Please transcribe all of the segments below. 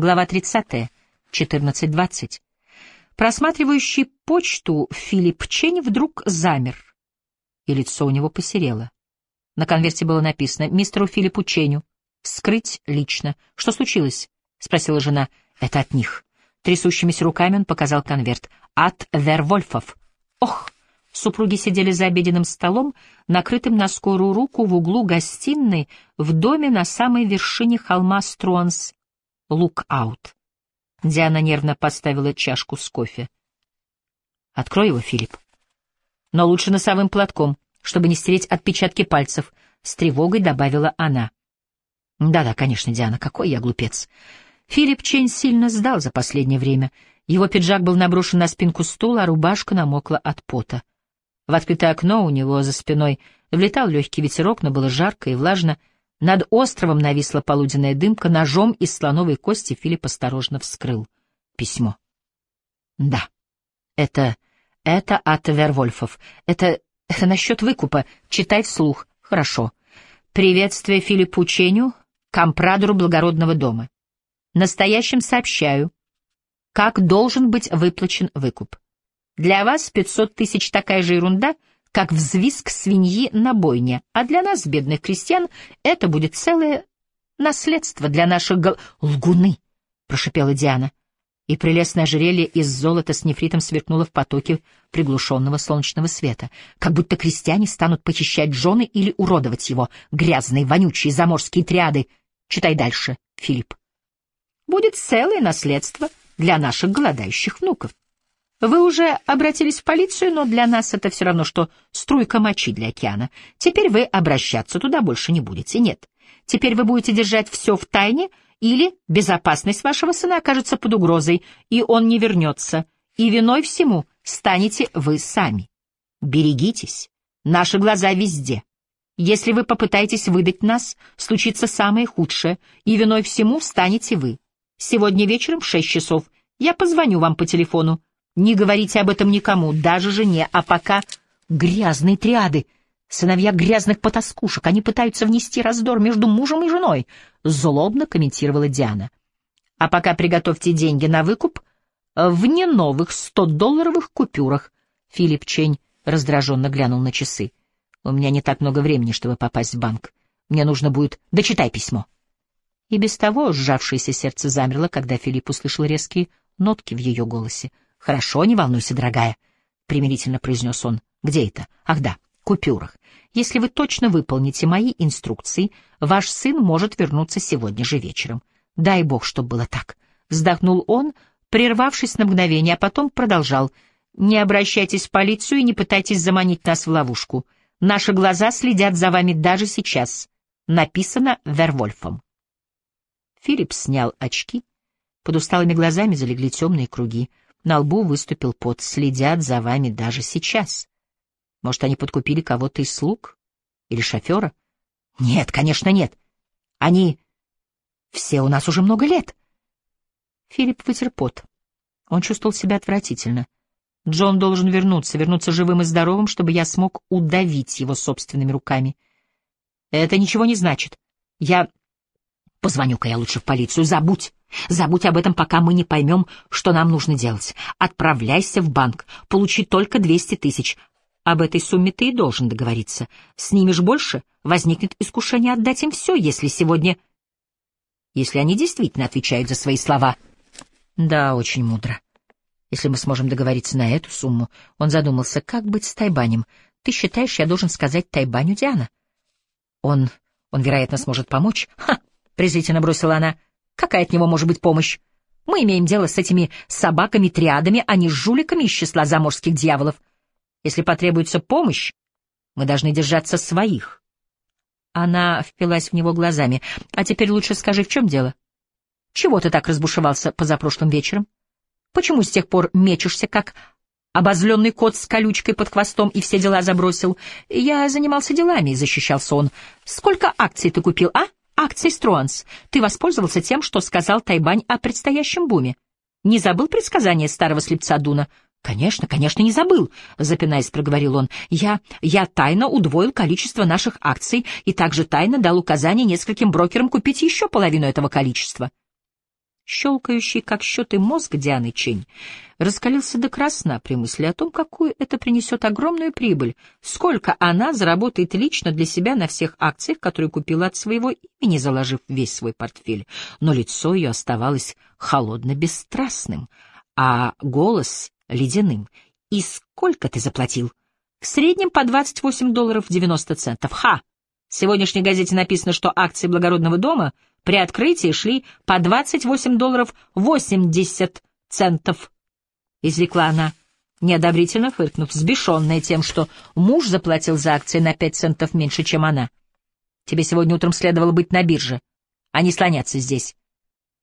Глава 30. 14.20. Просматривающий почту Филипп Чень вдруг замер, и лицо у него посерело. На конверте было написано «Мистеру Филиппу Ченю. Вскрыть лично. Что случилось?» — спросила жена. «Это от них». Трясущимися руками он показал конверт. «От Вервольфов». «Ох!» Супруги сидели за обеденным столом, накрытым на скорую руку в углу гостиной в доме на самой вершине холма Струанс-Лукаут. Диана нервно поставила чашку с кофе. «Открой его, Филипп. Но лучше носовым платком, чтобы не стереть отпечатки пальцев», — с тревогой добавила она. «Да-да, конечно, Диана, какой я глупец». Филипп Чейн сильно сдал за последнее время. Его пиджак был наброшен на спинку стула, а рубашка намокла от пота. В открытое окно у него за спиной влетал легкий ветерок, но было жарко и влажно. Над островом нависла полуденная дымка, ножом из слоновой кости Филипп осторожно вскрыл письмо. Да, это... это от Вервольфов. Это... это насчет выкупа. Читай вслух. Хорошо. Приветствие Филиппу Ченю, компрадору благородного дома. Настоящим сообщаю, как должен быть выплачен выкуп. Для вас 500 тысяч такая же ерунда, как взвизг свиньи на бойне, а для нас, бедных крестьян, это будет целое наследство для наших гол... «Лгуны!» — прошипела Диана, и прелестное ожерелье из золота с нефритом сверкнуло в потоке приглушенного солнечного света, как будто крестьяне станут похищать жены или уродовать его, грязные, вонючие заморские триады. Читай дальше, Филипп. Будет целое наследство для наших голодающих внуков. Вы уже обратились в полицию, но для нас это все равно, что струйка мочи для океана. Теперь вы обращаться туда больше не будете. Нет. Теперь вы будете держать все в тайне, или безопасность вашего сына окажется под угрозой, и он не вернется, и виной всему станете вы сами. Берегитесь. Наши глаза везде. Если вы попытаетесь выдать нас, случится самое худшее, и виной всему станете вы. Сегодня вечером в шесть часов я позвоню вам по телефону. Не говорите об этом никому, даже жене, а пока грязные триады, сыновья грязных потаскушек, они пытаются внести раздор между мужем и женой, злобно комментировала Диана. А пока приготовьте деньги на выкуп в не новых сто-долларовых купюрах. Филипп Чень раздраженно глянул на часы. У меня не так много времени, чтобы попасть в банк. Мне нужно будет... Дочитай письмо. И без того сжавшееся сердце замерло, когда Филипп услышал резкие нотки в ее голосе. «Хорошо, не волнуйся, дорогая», — примирительно произнес он. «Где это? Ах да, купюрах. Если вы точно выполните мои инструкции, ваш сын может вернуться сегодня же вечером. Дай бог, чтобы было так». Вздохнул он, прервавшись на мгновение, а потом продолжал. «Не обращайтесь в полицию и не пытайтесь заманить нас в ловушку. Наши глаза следят за вами даже сейчас». Написано Вервольфом. Филипп снял очки. Под усталыми глазами залегли темные круги. На лбу выступил пот. Следят за вами даже сейчас. Может, они подкупили кого-то из слуг? Или шофера? Нет, конечно, нет. Они... Все у нас уже много лет. Филипп вытер пот. Он чувствовал себя отвратительно. Джон должен вернуться, вернуться живым и здоровым, чтобы я смог удавить его собственными руками. Это ничего не значит. Я... Позвоню-ка я лучше в полицию. Забудь. Забудь об этом, пока мы не поймем, что нам нужно делать. Отправляйся в банк, получи только 200 тысяч. Об этой сумме ты и должен договориться. Снимешь больше, возникнет искушение отдать им все, если сегодня... Если они действительно отвечают за свои слова. Да, очень мудро. Если мы сможем договориться на эту сумму, он задумался, как быть с Тайбанем. Ты считаешь, я должен сказать Тайбаню, Диана? Он... он, вероятно, сможет помочь? Ха! — презрительно бросила она. Какая от него может быть помощь? Мы имеем дело с этими собаками-триадами, а не с жуликами из числа заморских дьяволов. Если потребуется помощь, мы должны держаться своих. Она впилась в него глазами. А теперь лучше скажи, в чем дело? Чего ты так разбушевался позапрошлым вечером? Почему с тех пор мечешься, как обозленный кот с колючкой под хвостом и все дела забросил? Я занимался делами, — защищался он. Сколько акций ты купил, а? Акций Струанс. Ты воспользовался тем, что сказал Тайбань о предстоящем буме. Не забыл предсказание старого слепца Дуна? Конечно, конечно, не забыл, запинаясь, проговорил он. Я, я тайно удвоил количество наших акций и также тайно дал указание нескольким брокерам купить еще половину этого количества. Щелкающий, как счеты мозг Дианы Чень, раскалился до красна при мысли о том, какую это принесет огромную прибыль, сколько она заработает лично для себя на всех акциях, которые купила от своего имени, заложив весь свой портфель. Но лицо ее оставалось холодно-бесстрастным, а голос — ледяным. «И сколько ты заплатил?» «В среднем по 28 долларов 90 центов. Ха! В сегодняшней газете написано, что акции благородного дома при открытии шли по 28 долларов 80 центов. Изрекла она, неодобрительно фыркнув, сбешенная тем, что муж заплатил за акции на 5 центов меньше, чем она. Тебе сегодня утром следовало быть на бирже, а не слоняться здесь.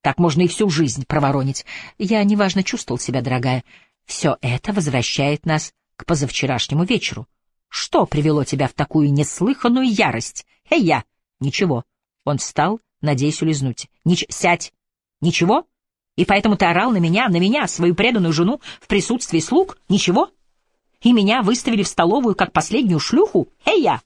Так можно и всю жизнь проворонить. Я неважно чувствовал себя, дорогая. Все это возвращает нас к позавчерашнему вечеру. Что привело тебя в такую неслыханную ярость? Эй, я! Ничего. Он встал, надеясь улизнуть. Нич... Сядь! Ничего? И поэтому ты орал на меня, на меня, свою преданную жену, в присутствии слуг? Ничего? И меня выставили в столовую, как последнюю шлюху? Эй, я!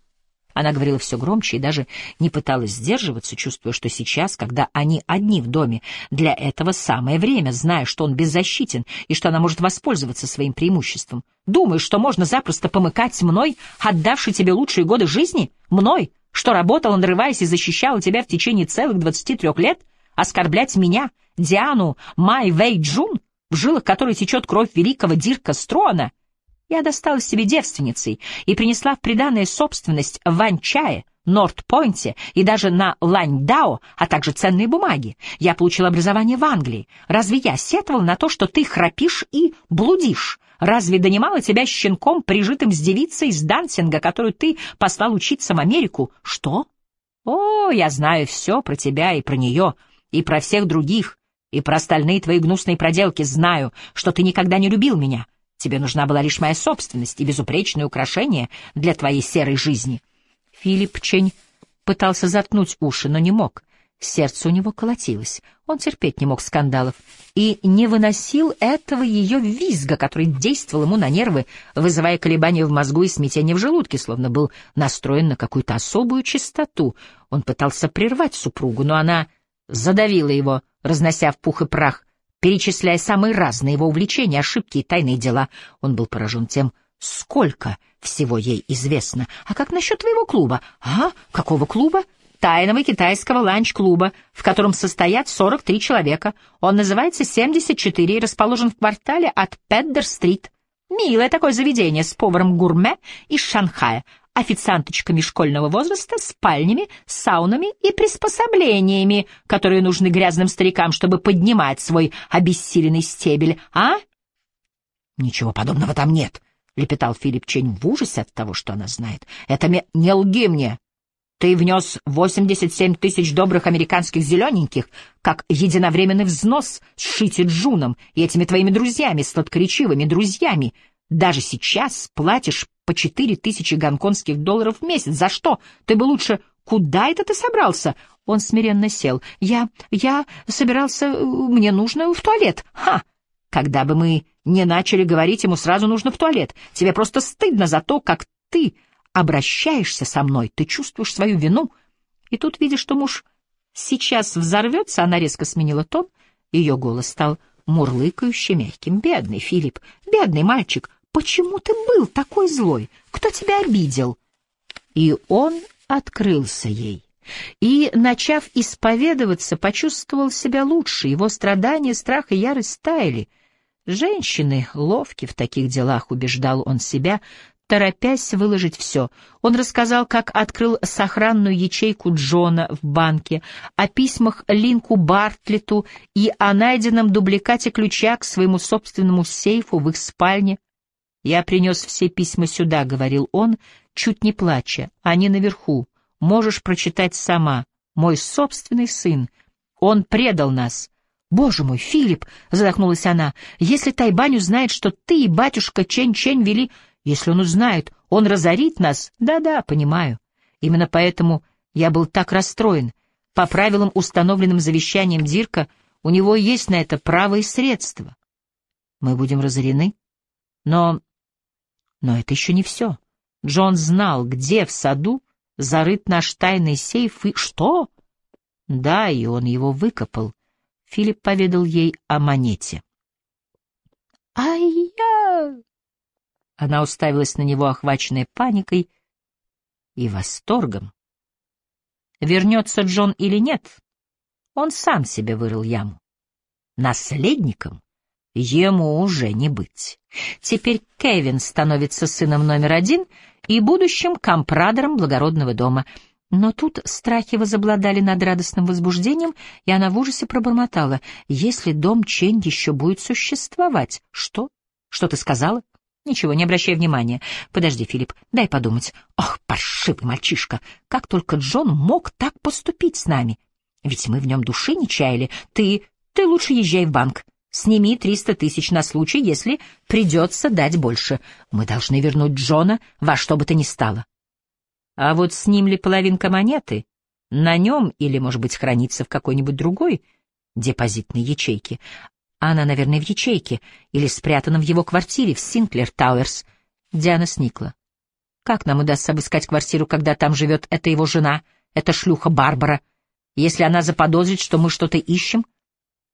Она говорила все громче и даже не пыталась сдерживаться, чувствуя, что сейчас, когда они одни в доме, для этого самое время, зная, что он беззащитен и что она может воспользоваться своим преимуществом. Думаешь, что можно запросто помыкать мной, отдавшей тебе лучшие годы жизни? Мной, что работала, нарываясь и защищала тебя в течение целых двадцати трех лет? Оскорблять меня, Диану Май Вэй Джун, в жилах которой течет кровь великого Дирка Струана? Я досталась себе девственницей и принесла в приданное собственность в Ванчае, Норт-Пойнте и даже на Ланьдао, а также ценные бумаги. Я получила образование в Англии. Разве я сетовал на то, что ты храпишь и блудишь? Разве донимала тебя щенком, прижитым с девицей из Дансинга, которую ты послал учиться в Америку? Что? О, я знаю все про тебя и про нее, и про всех других, и про остальные твои гнусные проделки. Знаю, что ты никогда не любил меня. Тебе нужна была лишь моя собственность и безупречное украшение для твоей серой жизни. Филипп Чень пытался заткнуть уши, но не мог. Сердце у него колотилось. Он терпеть не мог скандалов и не выносил этого ее визга, который действовал ему на нервы, вызывая колебания в мозгу и смятение в желудке, словно был настроен на какую-то особую чистоту. Он пытался прервать супругу, но она задавила его, разнося в пух и прах перечисляя самые разные его увлечения, ошибки и тайные дела. Он был поражен тем, сколько всего ей известно. А как насчет твоего клуба? А, какого клуба? Тайного китайского ланч-клуба, в котором состоят 43 человека. Он называется 74 и расположен в квартале от Педдер-стрит. Милое такое заведение с поваром-гурме из Шанхая официанточками школьного возраста, спальнями, саунами и приспособлениями, которые нужны грязным старикам, чтобы поднимать свой обессиленный стебель, а? Ничего подобного там нет, — лепетал Филипп Чень в ужасе от того, что она знает. Это мне... Не лги мне! Ты внес 87 тысяч добрых американских зелененьких, как единовременный взнос с Шити Джуном и этими твоими друзьями, сладкоречивыми друзьями. Даже сейчас платишь по четыре тысячи гонконгских долларов в месяц. За что? Ты бы лучше... Куда это ты собрался? Он смиренно сел. Я... я собирался... Мне нужно в туалет. Ха! Когда бы мы не начали говорить, ему сразу нужно в туалет. Тебе просто стыдно за то, как ты обращаешься со мной. Ты чувствуешь свою вину. И тут, видя, что муж сейчас взорвется, она резко сменила тон. Ее голос стал мурлыкающе мягким. «Бедный Филипп, бедный мальчик, Почему ты был такой злой? Кто тебя обидел? И он открылся ей. И, начав исповедоваться, почувствовал себя лучше. Его страдания, страх и ярость таяли. Женщины ловки в таких делах, убеждал он себя, торопясь выложить все. Он рассказал, как открыл сохранную ячейку Джона в банке, о письмах Линку Бартлету и о найденном дубликате ключа к своему собственному сейфу в их спальне, «Я принес все письма сюда», — говорил он, чуть не плача. «Они наверху. Можешь прочитать сама. Мой собственный сын. Он предал нас». «Боже мой, Филипп!» — задохнулась она. «Если Тайбань узнает, что ты и батюшка Чень-Чень вели... Если он узнает, он разорит нас. Да-да, понимаю. Именно поэтому я был так расстроен. По правилам, установленным завещанием Дирка, у него есть на это право и средства. Мы будем разорены. Но но это еще не все. Джон знал, где в саду зарыт наш тайный сейф и... Что? Да, и он его выкопал. Филипп поведал ей о монете. «Ай-я!» Она уставилась на него, охваченная паникой и восторгом. Вернется Джон или нет, он сам себе вырыл яму. Наследником ему уже не быть. Теперь Кевин становится сыном номер один и будущим компрадором благородного дома. Но тут страхи возобладали над радостным возбуждением, и она в ужасе пробормотала. «Если дом Чень еще будет существовать...» «Что? Что ты сказала?» «Ничего, не обращай внимания. Подожди, Филипп, дай подумать. Ох, паршивый мальчишка! Как только Джон мог так поступить с нами? Ведь мы в нем души не чаяли. Ты... ты лучше езжай в банк. Сними триста тысяч на случай, если придется дать больше. Мы должны вернуть Джона во что бы то ни стало. А вот с ним ли половинка монеты? На нем или, может быть, хранится в какой-нибудь другой депозитной ячейке? Она, наверное, в ячейке или спрятана в его квартире в Синклер Тауэрс. Диана сникла. Как нам удастся обыскать квартиру, когда там живет эта его жена, эта шлюха Барбара? Если она заподозрит, что мы что-то ищем,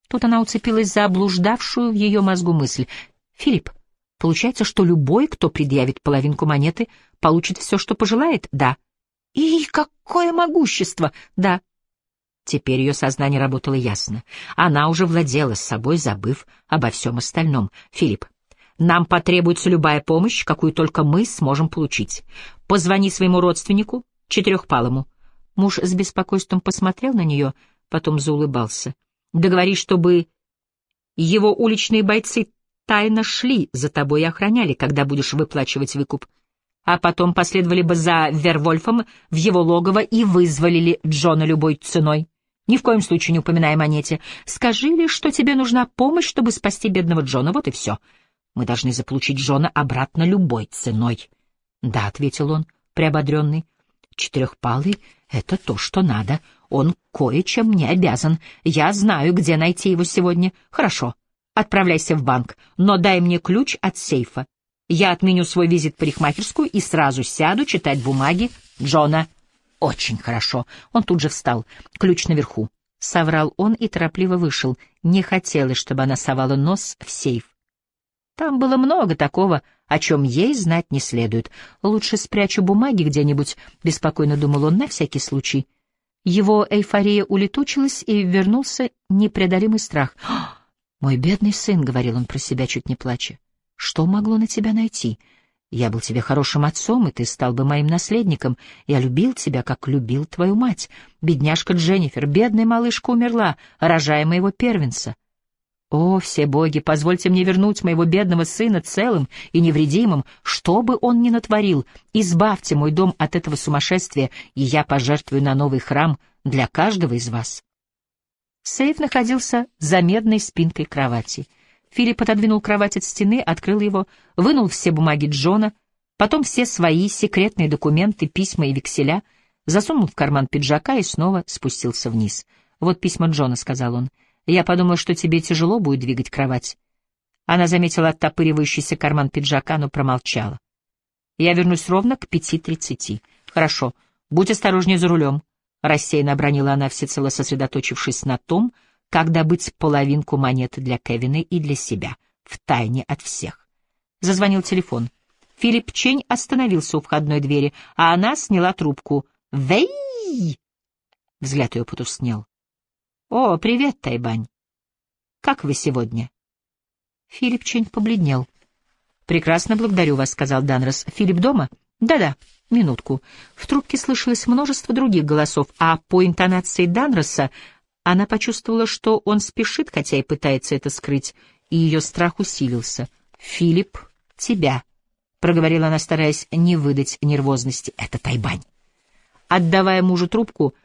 Тут она уцепилась за облуждавшую в ее мозгу мысль. «Филипп, получается, что любой, кто предъявит половинку монеты, получит все, что пожелает?» «Да». «И какое могущество!» «Да». Теперь ее сознание работало ясно. Она уже владела собой, забыв обо всем остальном. «Филипп, нам потребуется любая помощь, какую только мы сможем получить. Позвони своему родственнику, Четырехпалому». Муж с беспокойством посмотрел на нее, потом заулыбался. Договорись, чтобы его уличные бойцы тайно шли за тобой и охраняли, когда будешь выплачивать выкуп. А потом последовали бы за Вервольфом в его логово и вызволили Джона любой ценой. Ни в коем случае не упоминай о монете. Скажи лишь, что тебе нужна помощь, чтобы спасти бедного Джона, вот и все. Мы должны заполучить Джона обратно любой ценой. — Да, — ответил он, приободренный. — Четырехпалый — это то, что надо. Он кое-чем мне обязан. Я знаю, где найти его сегодня. Хорошо. Отправляйся в банк, но дай мне ключ от сейфа. Я отменю свой визит в парикмахерскую и сразу сяду читать бумаги Джона. Очень хорошо. Он тут же встал. Ключ наверху. Соврал он и торопливо вышел. Не хотелось, чтобы она совала нос в сейф. Там было много такого, о чем ей знать не следует. Лучше спрячу бумаги где-нибудь, — беспокойно думал он на всякий случай. Его эйфория улетучилась, и вернулся непреодолимый страх. «Мой бедный сын», — говорил он про себя, чуть не плача, — «что могло на тебя найти? Я был тебе хорошим отцом, и ты стал бы моим наследником. Я любил тебя, как любил твою мать. Бедняжка Дженнифер, бедная малышка умерла, рожая моего первенца. О, все боги, позвольте мне вернуть моего бедного сына целым и невредимым, что бы он ни натворил. Избавьте мой дом от этого сумасшествия, и я пожертвую на новый храм для каждого из вас. Сейф находился за медной спинкой кровати. Филипп отодвинул кровать от стены, открыл его, вынул все бумаги Джона, потом все свои секретные документы, письма и векселя, засунул в карман пиджака и снова спустился вниз. «Вот письма Джона», — сказал он, — я подумал, что тебе тяжело будет двигать кровать. Она заметила оттопыривающийся карман пиджака, но промолчала. Я вернусь ровно к пяти тридцати. Хорошо. Будь осторожнее за рулем. Рассеянно обронила она, всецело сосредоточившись на том, как добыть половинку монеты для Кевина и для себя, втайне от всех. Зазвонил телефон. Филипп Чень остановился у входной двери, а она сняла трубку. «Вэй!» Взгляд ее потускнел. «О, привет, Тайбань. Как вы сегодня?» Филипп Чень побледнел. «Прекрасно, благодарю вас», — сказал Данрос. «Филипп дома?» «Да-да, минутку». В трубке слышалось множество других голосов, а по интонации Данроса она почувствовала, что он спешит, хотя и пытается это скрыть, и ее страх усилился. «Филипп, тебя», — проговорила она, стараясь не выдать нервозности. «Это Тайбань». Отдавая мужу трубку,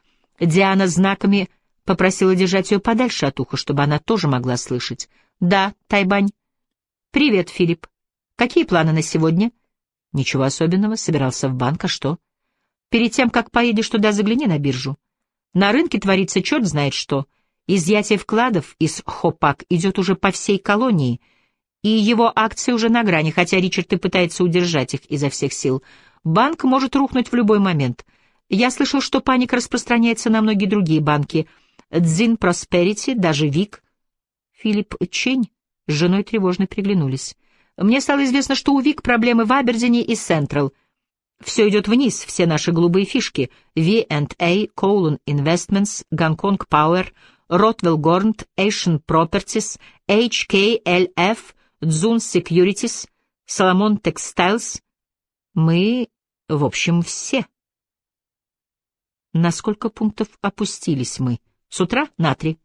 Диана знаками Попросила держать ее подальше от уха, чтобы она тоже могла слышать. «Да, Тайбань». «Привет, Филипп. Какие планы на сегодня?» «Ничего особенного. Собирался в банк, а что?» «Перед тем, как поедешь туда, загляни на биржу. На рынке творится черт знает что. Изъятие вкладов из Хопак идет уже по всей колонии, и его акции уже на грани, хотя Ричард и пытается удержать их изо всех сил. Банк может рухнуть в любой момент. Я слышал, что паника распространяется на многие другие банки — Дзин Просперити, даже Вик. Филипп Чень с женой тревожно приглянулись. Мне стало известно, что у Вик проблемы в Абердине и Централ. Все идет вниз, все наши голубые фишки. V&A, Colon Investments, Гонконг Power, Rotwell Горнт, Asian Properties, HKLF, Dzun Securities, Solomon Textiles. Мы, в общем, все. На сколько пунктов опустились мы? С утра на три.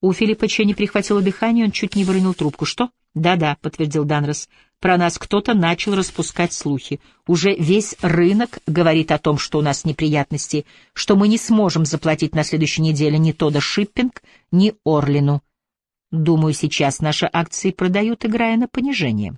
У Филиппа Ченни прихватило дыхание, он чуть не выронил трубку. Что? Да-да, подтвердил Данрос. Про нас кто-то начал распускать слухи. Уже весь рынок говорит о том, что у нас неприятности, что мы не сможем заплатить на следующей неделе ни Тода Шиппинг, ни Орлину. Думаю, сейчас наши акции продают, играя на понижение.